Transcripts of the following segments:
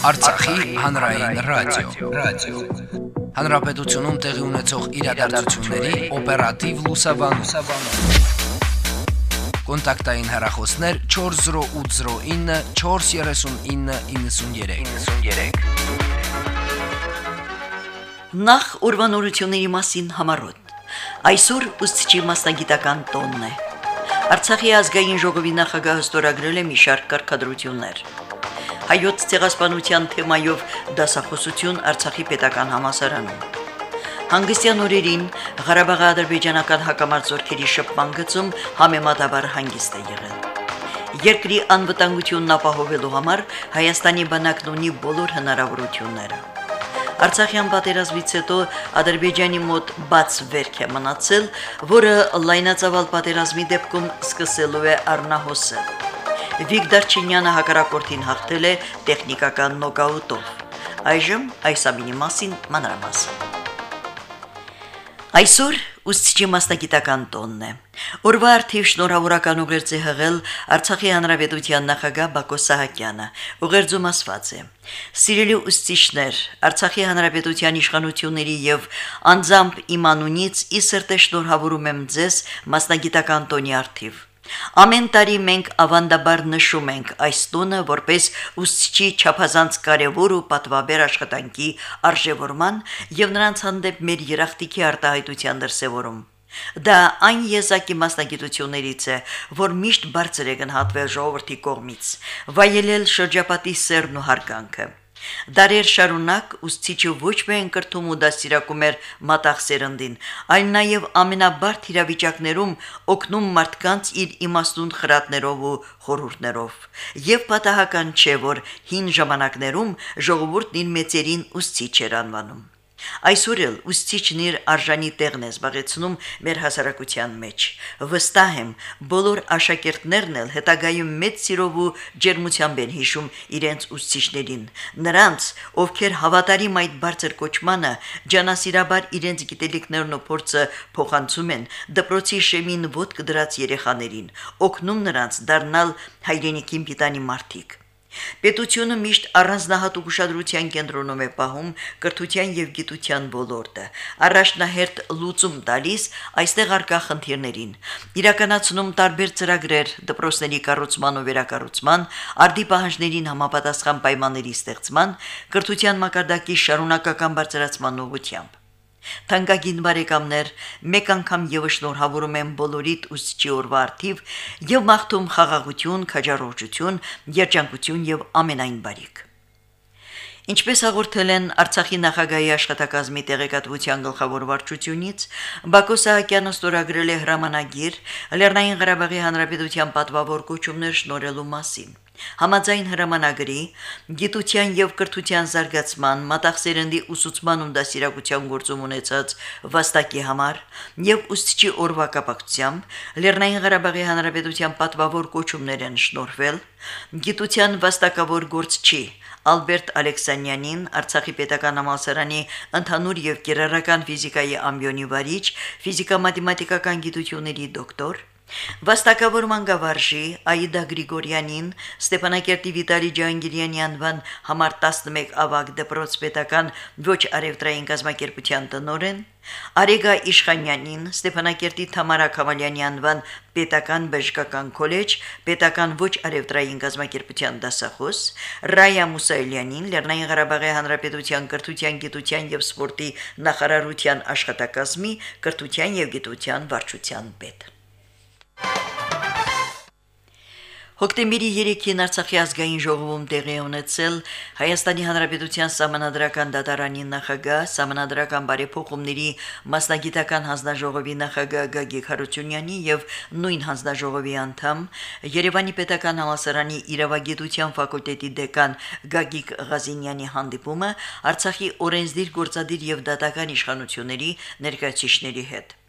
Արցախի հանրային ռադիո, ռադիո։ Հանրապետությունում տեղի ունեցող իրադարձությունների օպերատիվ լուսաբանում։ Կոնտակտային հեռախոսներ 40809 43993։ 93։ Նախ ուրվանորությունների մասին համարոտ։ Այսօր ուսուցչի մասնագիտական տոնն է։ Արցախի ազգային ժողովի նախագահը ստորագրել է մի շարք կարգադրություններ հայոց ցեղասպանության թեմայով դասախոսություն Արցախի պետական համալսարանում։ Հանգստյան օրերին Ղարաբաղի ադրբեջանական հակամարտությունների շփման գծում համեմատաբար հանգիստ է եղել։ Երկրի անվտանգությունն ապահովելու համար Հայաստանի բանակն ունի բոլոր հնարավորությունները։ Արցախյան պատերազմից հետո Ադրբեջանի մոտ բաց վերք է մնացել, որը լայնածավալ պատերազմի դեպքում սկսելու է առնահոսել։ Վիկտոր Չինյանը հակառակորդին հաղթել է տեխնիկական նոկաուտով։ Այժմ այս ամինի մասին մանրամասն։ Այսօր ուսուցչի մասնագիտական տոնն է։ Օրվա արդիվ շնորհավորական ուղերձ է հղել Արցախի հանրապետության նախագահ Բակո Սահակյանը։ Ուղերձում ասված է. Սիրելի ուսուցիչներ, Արցախի հանրապետության իշխանությունների եւ անձամբ իմանունից ի սրտե շնորհավորում եմ ձեզ մասնագիտական տոնի արդիվ։ Ամեն տարի մենք ավանդաբար նշում ենք այս տոնը որպես ուսուցչի չափազանց կարևոր ու պատվաբեր աշխատանքի արժևորման եւ նրանց հանդեպ մեր երախտիկի արտահայտության դրսեւորում։ Դա այն եզակի մասնագիտություններից է, որ միշտ բարձր է գնահատվել ժողովրդի կողմից, վայելել շրջապատի սերն ու հարգանքը։ Դարեր շարունակ ուսուցիչը ոչ միայն կրթում ու դաստիարակում էր մատաղ սերնդին, այլ նաև ամենաբարդ իրավիճակներում օգնում մարդկանց իր իմաստուն խրատներով ու խորհուրդներով։ Եվ պատահական չէ, որ հին ժամանակներում ժողովուրդն իր մեծերին ուսուցիչ էր անվանում։ Այսօր էլ ուսուցիչն իր արժանի տեղն է զբաղեցնում մեր հասարակության մեջ։ Վստահ եմ, բոլոր աշակերտներն էլ հետագայում մեծ սիրով ու ջերմությամբ են հիշում իրենց ուսուցիչներին։ Նրանց, ովքեր հավատարիմ այդ բարձր կոչմանը ջանասիրաբար իրենց գիտելիքներն ու փորձը փոխանցում են դպրոցի շեմին ոտք դրած երեխաներին, օգնում նրանց դառնալ հայրենիքին պիտանի մարդիկ։ Պետությունը միշտ առանձնահատուկ ուշադրության կենտրոնում է պահում կրթության եւ գիտության ոլորտը, առաջնահերթ լուծում տալիս այստեղ արկա խնդիրներին, իրականացնում տարբեր ծրագրեր դպրոցների կառուցման ու վերակառուցման, արդի պահանջներին համապատասխան պայմանների ստեղծման, կրթության մակարդակի շարունակական բարձրացման ուղղությամբ։ Թանկագին բարեկամներ, մեկ անգամ եւս շնորհավորում եմ բոլորիդ ուսուցչի օրվա արդիվ եւ մաղթում խաղաղություն, քաջառողջություն, երջանկություն եւ ամենայն բարիք։ Ինչպես հաղորդել են Արցախի նախագահի աշխատակազմի տեղեկատվության գլխավոր վարչությունից, Բակո Սահակյանը ստորագրել է հրամանագիր Լեռնային Ղարաբաղի Հանրապետության պատվավոր կոչումներ շնորհելու մասին։ Համաձայն հրամանագրի գիտության եւ կրթության զարգացման, մտածերնդի ուսուցման ու դասիրակության գործում ունեցած վաստակի համար եւ ուսուցչի օրվա կապակցությամբ Լեռնային Ղարաբաղի Հանրապետության պատվավոր կոչումներ են շնորհվել գիտության վաստակավոր գործչի Ալբերտ Ալեքսանյանին Արցախի Պետական համալսարանի ընդհանուր եւ կիրառական ֆիզիկայի ամբիոնի վարիչ, ֆիզիկա-մաթեմատիկական գիտությունների դոկտոր Վաստակավոր մանկավարժի Աիդա Գրիգորյանին Ստեփանակերտի Վիտալի Ջանգիրյանի անվան համար 11 ավագ դպրոց պետական ոչ արևտրային գազམ་ակերպության տնորեն Արեգա Իշխանյանին Ստեփանակերտի Թամարա Քավալյանի անվան պետական բժշկական քոլեջ պետական ոչ արևտրային գազམ་ակերպության դասախոս Ռայա Մուսայելյանին Լեռնային Ղարաբաղի Հանրապետության կրթության, գիտության եւ սպորտի նախարարության աշխատակազմի կրթության եւ գիտության վարչության պետ Հոկտեմբերի 3-ին Արցախի ազգային ժողովում տեղի ունեցել Հայաստանի Հանրապետության Սահմանադրական դատարանի նախագահ, Սահմանադրական բարեփոխումների մասնագիտական հանձնաժողովի նախագահ Գագիկ Հարությունյանի եւ նույն հանձնաժողովի անդամ Երևանի Պետական համալսարանի Իրավագիտության ֆակուլտետի դեկան Գագիկ Ղազինյանի հանդիպումը Արցախի օրենսդիր գործադիր եւ դատական իշխանությունների ներկայացիչների հետ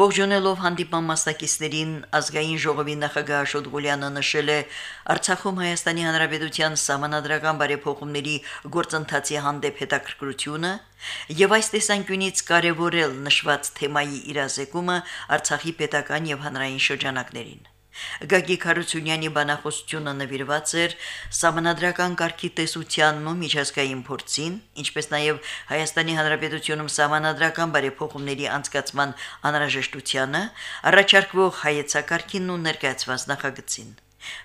Ողջունելով հանդիպան մասնակիցներին ազգային ժողովի նախագահ Աշոտ Գուլյանը նշել է Արցախում Հայաստանի Հանրապետության սահմանադրական բարեփոխումների գործընթացի հանդեպ հետաքրքրությունը եւ այս տեսանկյունից կարևորել նշված թեմայի իրազեկումը Արցախի պետական եւ հանրային շրջանակներին։ Գագիկ Հարությունյանի բանախոսությունը նվիրված էր համանդրական կարգի տեսությանն ու միջազգային փորձին, ինչպես նաև Հայաստանի Հանրապետությունում համանդրական բարեփոխումների անցկացման անհրաժեշտությանը, առաջարկվող հայեցակարգին ու ներկայացված նախագծին։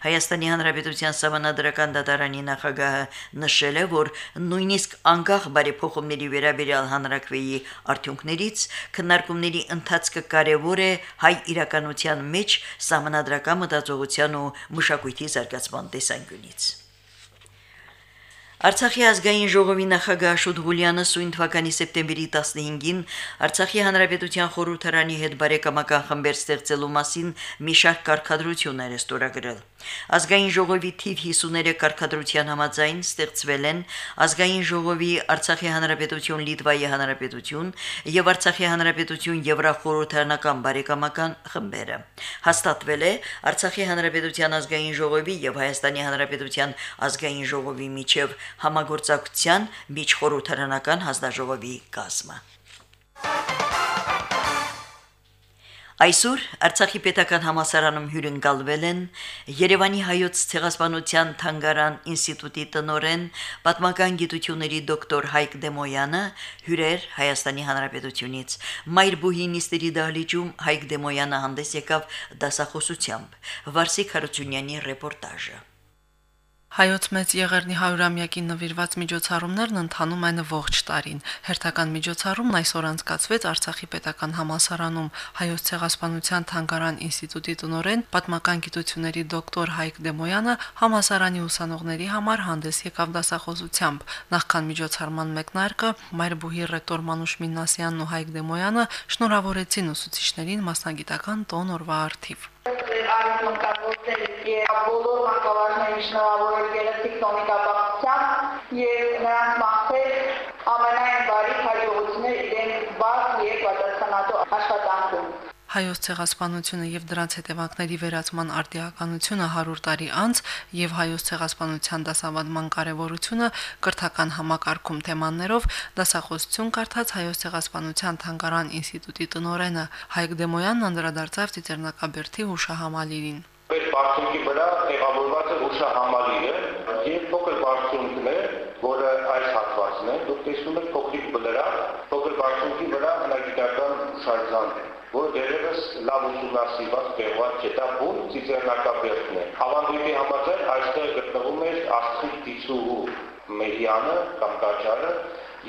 Հայաստանի Հանրապետության Սահմանադրական դատարանի նախագահը նշել է, որ նույնիսկ անկախ բարեփոխումների վերաբերյալ հանրակրվեի արդյունքներից քննարկումների ընթացքը կարևոր է հայ իրականության մեջ սահմանադրական մտածողության ու մշակույթի զարգացման տեսանկյունից։ Արցախի ազգային ժողովի նախագահ Աշոտ Ղուլյանը սույն թվականի սեպտեմբերի 15-ին Արցախի հանրապետության խորհրդարանի հետ բարեկամական խմբեր ստեղծելու մասին մի շարք կարգադրություններ է ստորագրել։ Ազգային ժողովի թիվ 53 կարգադրության համաձայն ստեղծվել են ազգային ժողովի Արցախի հանրապետություն Լիտվայի հանրապետություն եւ Արցախի հանրապետություն Եվրախորհրդարանական բարեկամական խմբերը։ Հաստատվել է Արցախի հանրապետության ազգային ժողովի եւ Հայաստանի հանրապետության ազգային ժողովի միջև համագործակցության միջխորհրդարանական հանձնաժողովի կազմը։ Այսօր Արցախի պետական համասարանում հյուրընկալվել են Երևանի հայոց ցեղասպանության թանգարան ինստիտուտի տնորեն պատմական գիտությունների դոկտոր Հայկ Դեմոյանը, հյուրեր Հայաստանի Հանրապետությունից։ Մայրբուհի նիստերի դահլիճում Հայկ Դեմոյանը հանդես եկավ դասախոսությամբ։ Վարսիկ Հարությունյանի ռեպորտաժը։ Հայոց մեծ եղերնի 100-ամյակին նվիրված միջոցառումներն ընթանում են ողջ տարին։ Հերթական միջոցառումն այսօր անցկացվեց Արցախի պետական համալսարանում Հայոց ցեղասպանության թանգարան ինստիտուտի տնօրեն պատմական գիտությունների դոկտոր Հայկ Դեմոյանը համալսարանի ուսանողների համար հանդես եկավ դասախոսությամբ։ Նախքան միջոցառման մեկնարկը Մայրբուհի ռեկտոր Մանուշ Մինասյանն ու Հայկ Դեմոյանը շնորհավորեցին ուսուցիչներին մասնագիտական տոն օրվա արդիվ այս մտածողներ եւ բոլոր մանկավարժներին շնորհավորել գեղեցիկ տոնիկապահությամբ եւ նրանց մաղթել ամենայն բարի հաջողություններ իրենց բաց եւ պատասխանատու աշխատանքում հայոց ցեղասպանությունը եւ դրանց հետևանքների վերացման արտիականությունը 100 տարի անց եւ հայոց ցեղասպանության դասավանդման կարեւորությունը կրթական համակարգում թեմաներով դասախոսություն կարդաց հայոց ցեղասպանության թանգարան ինստիտուտի տնօրենը Հայկ Դեմոյանն անդրադարձավ Ծիծեռնակաբերդի հուշահամալիրին։ Մեր բարձունքի վրա տեղավորված է հուշահամալիրը եւ փոքր բարձունքն է, որը այս հատվածն է, դուք տեսնում եք փոքրիկ բլրակ, փոքր բարձունքի վրա հուշարձան է որը դերևս լավ ուսումնասիրված տեղված չէ, դա բուն ծիծեռնակաբերդն է։ Ավանդույթի համաձայն այստեղ գտնվում է աստղի դիցուհու Մերիանը կամ Կաչարը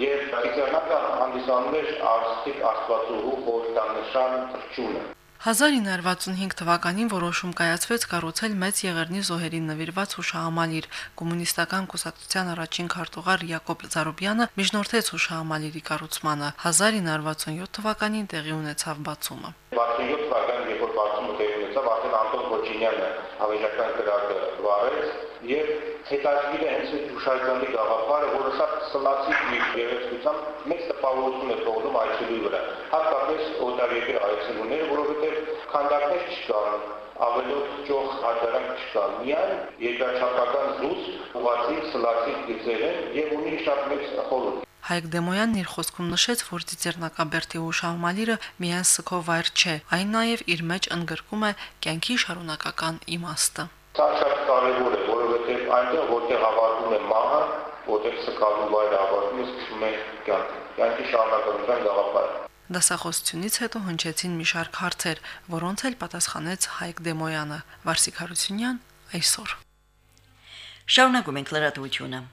եւ ծիծեռնակը հանդիսանում էր աստղիկ աստվածուհու խորհրդանշան թրջունը։ 1965 թվականին որոշում կայացվեց կառուցել մեծ եղերնի զոհերին նվիրված հուշահամալիր։ Կոմունիստական կուսակցության առաջին քարտուղար Յակոբ Զարոբյանը միջնորդեց հուշահամալիրի կառուցմանը։ 1967 թվականին տեղի ունեցավ բացումը։ 67 թվականին երբ որ բացումը տեղի ունեցավ, արդեն Անտոն Քոչինյանը հավերժական կրակը վարեց եւ հետաքրքիր է հենց հուշարձանի գաղափարը, որը սա սլացիկ մի գեղեցկությամբ մեծ տպավորություն է թողնում այցելուի վրա։ Հատկապես օտարերկրյա այցելուները, որովհետեւ քանդակներ չկան, ավելոց ճոխ հաջարանք չկան։ Միայն երկրաչափական զուս ուղացի սլացիկ գծեր են եւ ունի շատ մեծ խորհուրդ։ Հայկ Դեմոյանն իր խոսքում նշեց, որ Ծիծեռնակաբերդի հուշահամալիրը միայն սքո վայր չէ, այն նաև իր մեջ ընդգրկում է կյանքի շարունակական իմաստը։ Սա շատ կարևոր է, որովհետև այնտեղ որտեղ ավարտում է մահը, որտեղ սկալու վայրը ավարտում է սկսում է կյանքը։ Կյանքի շարունակական գաղափարը։ Դասախոսությունից հետո հնչեցին մի շարք հարցեր, որոնց էլ պատասխանեց Հայկ Դեմոյանը։ Վարսիկ Հարությունյան այսօր։ Շարունակում ենք լրատվությունը։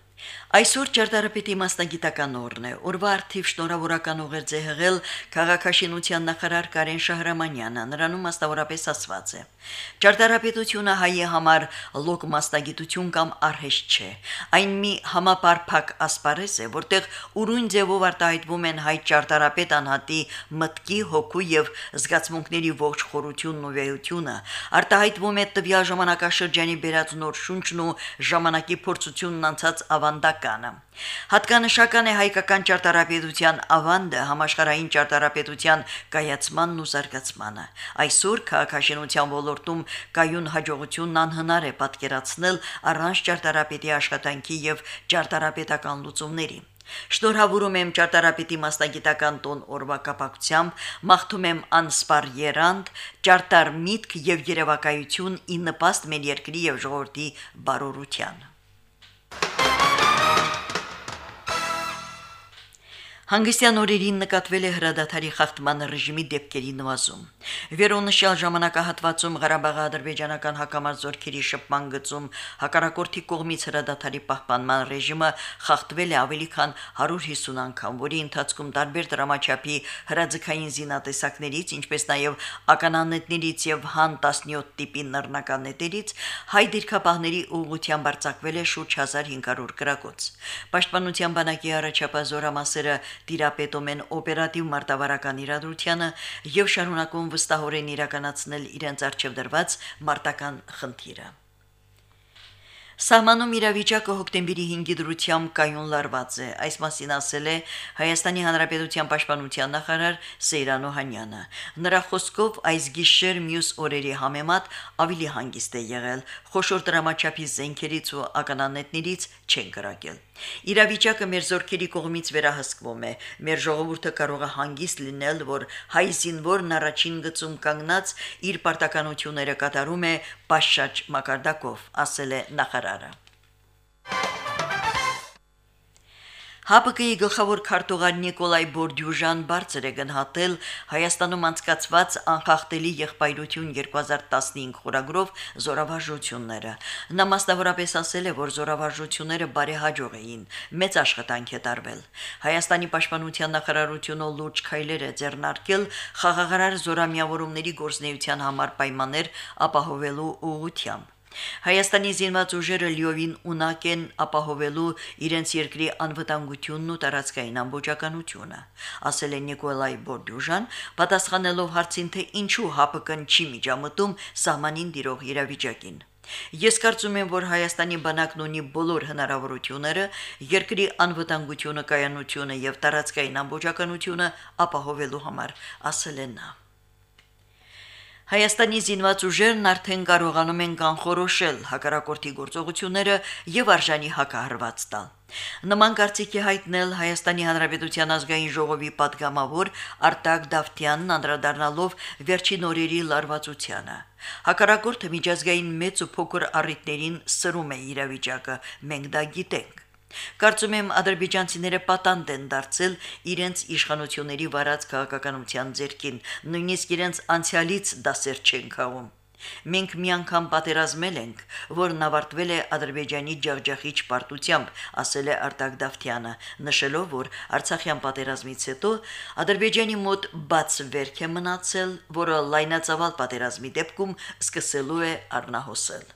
Այսօր ճարտարապետի մասնագիտական օրն է։ Օրվա արդիվ շնորհավորական ուղերձ է հղել քաղաքաշինության նախարար Կարեն Շահրամանյանը, նրանում մասնավորապես ասված է. Ճարտարապետությունը հայի համար լոկ մասնագիտություն կամ արհեստ չէ։ Այն մի համապարփակ ասպարեզ է, որտեղ ուրույն ձևով արտահայտվում են հայ ճարտարապետ անհատի մտքի, հոգու եւ զգացմունքների ողջ խորությունն ու վեհությունը, արտահայտվում է տվյալ ժամանակաշրջանի բերած նոր շունչն ու ժամանակի փորձությունն անցած ավանդականը։ Հատկանշական է հայկական ճարտարապետության ավանդը համաշխարհային ճարտարապետության կայացմանն ու զարգացմանը։ Այսօր քաղաքաշինության ոլորտում կայուն հաջողությունն անհնար է պատկերացնել առանց ճարտարապետի աշխատանքի եւ ճարտարապետական լուծումների։ Շնորհավորում եմ ճարտարապետի մասնագիտական տոն օրվա կապակցությամբ, մաղթում եմ անսպար երանդ, ճարտար միտք եւ երևակայություն ի նպաստ մեր երկրի եւ ժողովրդի բարօրության։ Հանգստյան օրերին նկատվել է հրադադարի խախտման ռեժիմի դեպքերի նվազում։ Վերոնշյալ ժամանակահատվածում Ղարաբաղի ադրբեջանական հակամարտ զորքերի շփման գծում հակառակորդի կողմից հրադադարի պահպանման ռեժիմը խախտվել է ավելի քան 150 անգամ, որի ընթացքում տարբեր դրամաչափի հրաձգային զինատեսակներից, ինչպես նաև ականանետներից եւ հան 17 տիպի նռնական նետերից հայ դիրքապահների ուղղությամբ արձակվել է շուրջ 1500 գրակոց։ Պաշտպանության բանակի առաջապազորամասերը տիրապետում են օպերատիվ մարտավարական իրադրությանը եւ շարունակում վստահորեն իրականացնել իրենց արժեվ դրված մարտական խնդիրը։ Սահմանում իրավիճակը հոկտեմբերի 5-ի դրությամբ կայուն լարված է։ Այս մասին ասել է Հայաստանի Հանրապետության Պաշտպանության նախարար Սեյրան Օհանյանը։ Նրա խոսքով այս գիշեր մյուս օրերի համեմատ ավելի հանգիստ է եղել։ Խոշոր դրամաչափի զենքերից ու ականանետներից չեն կրակել։ Իրավիճակը մեր զորքերի կողմից վերահսկվում է։ Մեր ժողովուրդը կարող է հանգիստ լինել, որ հայ զինվորն առաջին գծում կանգնած իր պարտականությունները կատարում է պաշաճ մակարդակով, ասել է նախարարը։ ՀԱՊԿ-ի գլխավոր քարտուղար Նիկոլայ Բորդյուժան բարձր է գնահատել Հայաստանում անցկացված անխախտելի եղբայրություն 2015 խորագրով զորավարժությունները։ Նա մասնավորապես ասել է, որ զորավարժությունները բարեհաջող էին, մեծ աշխատանք է տարվել։ Հայաստանի պաշտպանության նախարարությունը լուրջ քայլեր է ձեռնարկել խաղաղարար զորամիավորումների գործնեության համար պայմաններ ապահովելու ուղղությամբ։ Հայաստանի զինված ուժերը լիովին ունակ են ապահովելու իրենց երկրի անվտանգությունն ու տարածքային ամբողջականությունը, ասել է Նիկոլայ Բորդյուժան, պատասխանելով հարցին, թե ինչու ՀԱՊԿ-ն չի միջամտում սահմանին դիրող իրավիճակին։ Ես կարծում եմ, որ Հայաստանի բանակն ունի բոլոր հնարավորությունները երկրի անվտանգությունը, կայանությունը եւ տարածքային ամբողջականությունը ապահովելու համար, ասել է նա. Հայաստանի զինված ուժերն արդեն կարողանում են կանխորոշել հակարակորթի գործողությունները եւ արժանի հակահարված տալ։ Նման կարծիքի հայտնել Հայաստանի Հանրապետության ազգային ժողովի падգամավոր Արտակ Դավթյանն անդրադառնալով վերջին օրերի լարվածությանը։ Հակարակորթը միջազգային մեծ ու փոքր առիթներին սրում է իրավիճակը, մենք դա գիտենք։ Կարծում եմ ադրբեջանցիները պատանդ են դարձել իրենց իշխանությունների վարած քաղաքականության ձեռքին, նույնիսկ իրենց անցյալից դասեր չեն քաղում։ Մենք մի անգամ պատերազմել ենք, որն ավարտվել է Ադրբեջանի ջախջախիչ պարտությամբ, ասել է Արտակ Դավթյանը, նշելով, որ Արցախյան պատերազմից հետո Ադրբեջանի մոտ բաց վերք է մնացել, որը լայնածավալ պատերազմի դեպքում սկսելու է առնահոսել։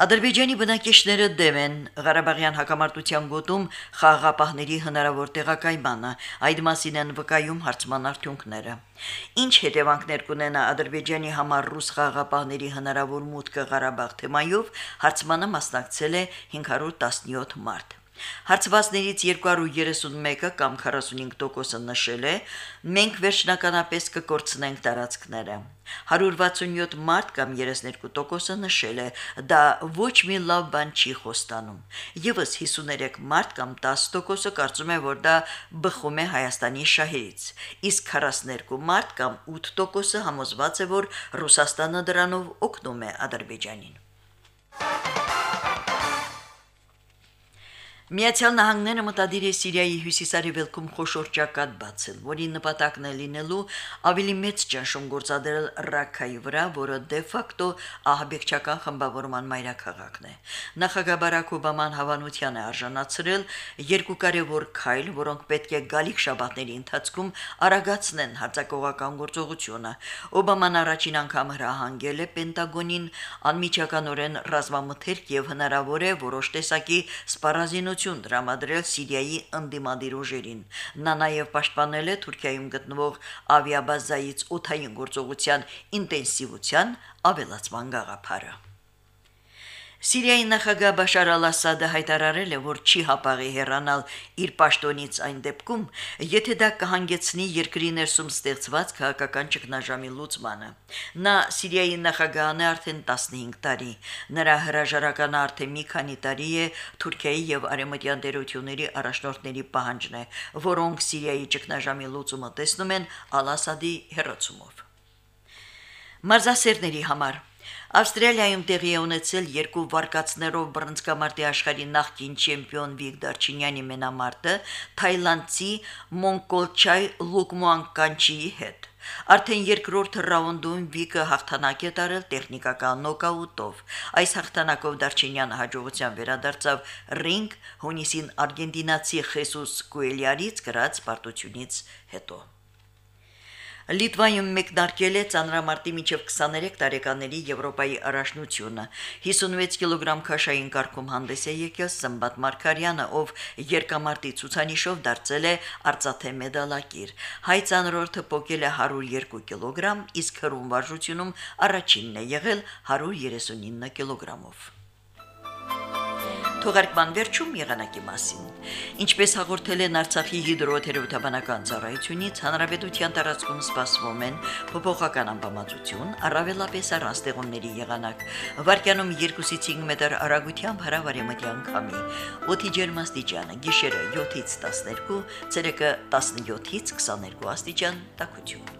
Ադրբեջանի բնակիչները դեմ են Ղարաբաղյան հակամարտության գոտում խաղաղապահների հնարավոր տեղակայմանը, այդ մասին են վկայում հարցման արդյունքները։ Ինչ հետևանքներ կունենա Ադրբեջանի համար ռուս խաղաղապահների հնարավոր մուտքը Ղարաբաղ թեմայով հարցմանը մասնակցել է 517 մարդ։ Հարցվածներից 231-ը կամ 45%-ը նշել է. մենք վերջնականապես կկորցնենք տարածքները։ 167 մարդ կամ 32%-ը նշել է. դա ոչ մի լավ բան չի խոստանում։ Եվս 53 մարդ կամ 10%-ը կարծում է, որ դա բխում է Հայաստանի շահերից։ Իսկ 42 մարդ կամ 8%-ը համոզված է, որ Ռուսաստանը դրանով օգնում է Ադրբեջանին։ Միացյալ Նահանգները մտադիր է Սիրիայի հյուսիսարևելքում խոշոր ճակատ բացել, որի նպատակն է լինելու ավելի մեծ ճնշում գործադրել Ռաքայի վրա, որը դե ֆակտո ահաբեկչական խմբավորման մայրաքաղաքն է։ Նախագահ Բարակ Օբաման հավանության է արժանացրել երկու կարևոր քայլ, որոնք պետք է գալիք շաբաթների ընթացքում արագացնեն հարձակողական գործողությունը։ Օբաման առաջին անգամ հրահանգել է Պենտագոնին անմիջականորեն ռազմամթերք եւ հնարավոր է որոշ տեսակի սպառազինություն օգնություն դրամադրել Սիրիայի ընդդիմադիր ուժերին։ Նա նաև պաշտպանել է Թուրքիայում գտնվող ավիաբազայից օթային գործողության ինտենսիվության ավելացման գաղափարը։ Սիրիայի նախագահ Բաշար al-Ասադը հայտարարել է, որ չի հապաղի հեռանալ իր պաշտոնից այն դեպքում, եթե դա կհանգեցնի երկրի ներսում ստեղծված քաղաքական ճգնաժամի լուծմանը։ Նա Սիրիայի նախագահն է արդեն 15 տարի։ Նրա հրաժարականը արդեն մի քանի տարի է Թուրքիայի եւ արեմտյան դերությունների առաջնորդների պահանջն է, որոնք Սիրիայի ճգնաժամի լուծումը տեսնում են al-Ասադի հերացումով։ Մարզասերների համար Ավստրալիայում տեղի է ունեցել երկու վարկածներով բռնցքամարտի աշխարհի նախկին չեմպիոն Վիկտոր Չինյանի մենամարտը թայլանդցի Մոնկոլչայ Լուկմուանկանչիի հետ։ Արդեն երկրորդ ռաունդում Վիկը հաղթանակ է տարել տեխնիկական նոկաուտով։ Այս հաղթանակով Դարչինյանը հաջողության վերադարձավ ռինգ հունիսին արգենտինացի Խեսուս Կուելյարից գրած պարտությունից հետո։ Լիտվայում մեկնարկել է ծանրամարտի միջև 23 տարեկանների Եվրոպայի առաջնությունը։ 56 կիլոգրամ քաշային կարգում հանդես է եկել Սմբատ Մարկարյանը, ով երկամարտի ցուցանիշով դարձել է արծաթե մեդալակիր։ Հայ ծանրորդը փոկել է 102 կիլոգրամ, իսկ հրում վարժությունում առաջինն է եղել 139 կիլոգրամով։ Թողարկման վերջում եղանակի մասին։ Ինչպես հաղորդել են Արցախի հիդրոթերապևտաբանական ծառայությունից, հանրապետության տարածքում սպասվում են փոփոխական ամպամածություն, առավելապես առանձեղումների եղանակ։ Վարկյանում 2-ից 5 մետր արագությամբ հարավարեմտյան քամի։ Օդի ջերմաստիճանը՝ գիշերը 7-ից 12, ցերեկը 17-ից 22 աստիճան տաքություն։